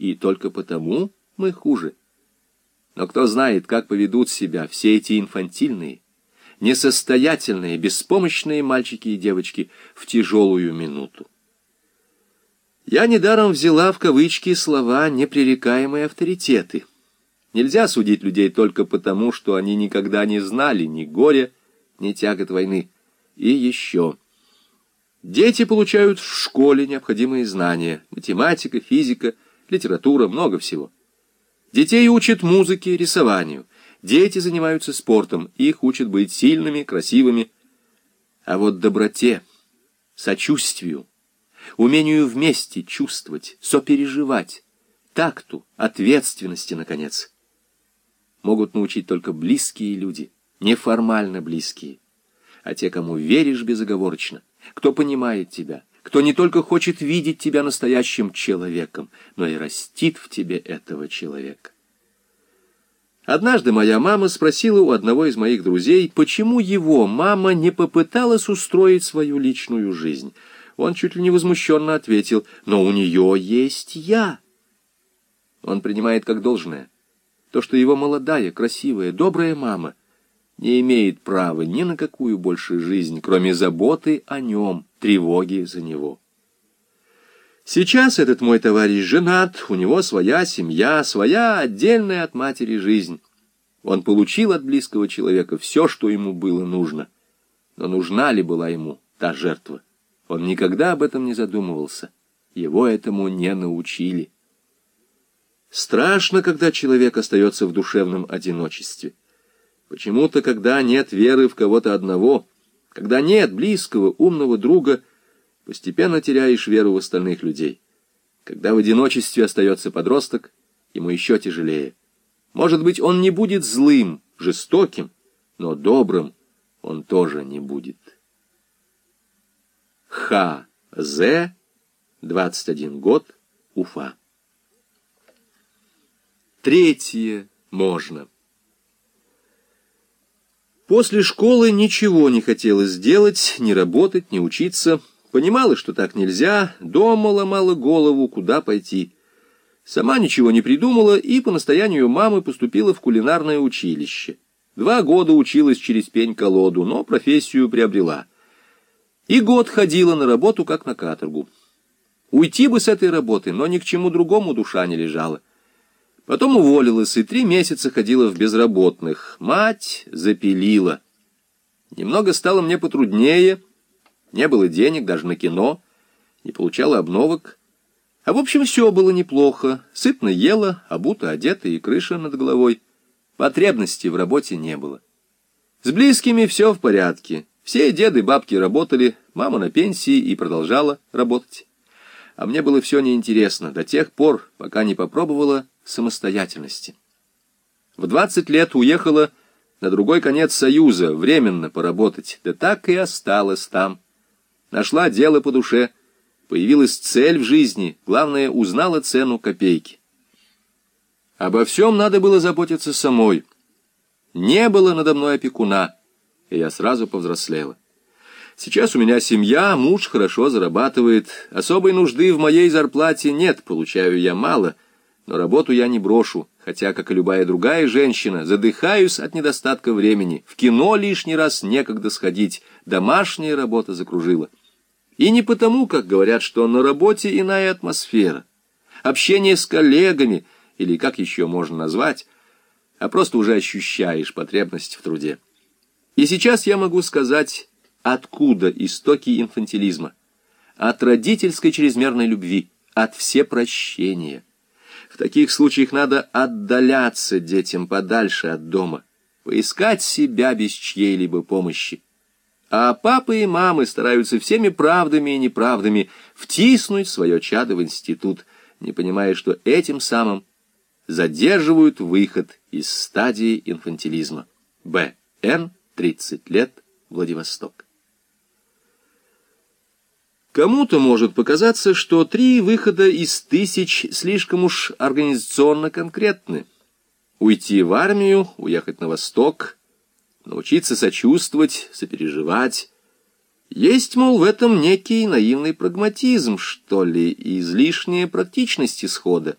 и только потому мы хуже. Но кто знает, как поведут себя все эти инфантильные, несостоятельные, беспомощные мальчики и девочки в тяжелую минуту. Я недаром взяла в кавычки слова «непререкаемые авторитеты». Нельзя судить людей только потому, что они никогда не знали ни горя, ни тягот войны. И еще. Дети получают в школе необходимые знания. Математика, физика, литература, много всего. Детей учат музыке, рисованию. Дети занимаются спортом, их учат быть сильными, красивыми. А вот доброте, сочувствию, умению вместе чувствовать, сопереживать, такту, ответственности, наконец, могут научить только близкие люди, неформально близкие, а те, кому веришь безоговорочно, кто понимает тебя, кто не только хочет видеть тебя настоящим человеком, но и растит в тебе этого человека. Однажды моя мама спросила у одного из моих друзей, почему его мама не попыталась устроить свою личную жизнь. Он чуть ли не возмущенно ответил, но у нее есть я. Он принимает как должное то, что его молодая, красивая, добрая мама не имеет права ни на какую больше жизнь, кроме заботы о нем, тревоги за него. Сейчас этот мой товарищ женат, у него своя семья, своя отдельная от матери жизнь. Он получил от близкого человека все, что ему было нужно. Но нужна ли была ему та жертва? Он никогда об этом не задумывался. Его этому не научили. Страшно, когда человек остается в душевном одиночестве. Почему-то, когда нет веры в кого-то одного, когда нет близкого, умного друга, постепенно теряешь веру в остальных людей. Когда в одиночестве остается подросток, ему еще тяжелее. Может быть, он не будет злым, жестоким, но добрым он тоже не будет. Х. З. 21 год. Уфа. Третье можно. После школы ничего не хотелось сделать, ни работать, ни учиться. Понимала, что так нельзя, дома ломала голову, куда пойти. Сама ничего не придумала и по настоянию мамы поступила в кулинарное училище. Два года училась через пень-колоду, но профессию приобрела. И год ходила на работу, как на каторгу. Уйти бы с этой работы, но ни к чему другому душа не лежала. Потом уволилась и три месяца ходила в безработных. Мать запилила. Немного стало мне потруднее. Не было денег даже на кино. Не получала обновок. А в общем, все было неплохо. Сытно ела, обута, одета и крыша над головой. Потребности в работе не было. С близкими все в порядке. Все деды, бабки работали, мама на пенсии и продолжала работать. А мне было все неинтересно до тех пор, пока не попробовала самостоятельности. В 20 лет уехала на другой конец Союза, временно поработать, да так и осталась там. Нашла дело по душе — Появилась цель в жизни, главное, узнала цену копейки. Обо всем надо было заботиться самой. Не было надо мной опекуна, и я сразу повзрослела. Сейчас у меня семья, муж хорошо зарабатывает, особой нужды в моей зарплате нет, получаю я мало, но работу я не брошу, хотя, как и любая другая женщина, задыхаюсь от недостатка времени, в кино лишний раз некогда сходить, домашняя работа закружила. И не потому, как говорят, что на работе иная атмосфера, общение с коллегами, или как еще можно назвать, а просто уже ощущаешь потребность в труде. И сейчас я могу сказать, откуда истоки инфантилизма. От родительской чрезмерной любви, от всепрощения. В таких случаях надо отдаляться детям подальше от дома, поискать себя без чьей-либо помощи. А папы и мамы стараются всеми правдами и неправдами втиснуть свое чадо в институт, не понимая, что этим самым задерживают выход из стадии инфантилизма. Б. Н. 30 лет. Владивосток. Кому-то может показаться, что три выхода из тысяч слишком уж организационно конкретны. Уйти в армию, уехать на восток – научиться сочувствовать, сопереживать. Есть, мол, в этом некий наивный прагматизм, что ли, излишняя практичность исхода.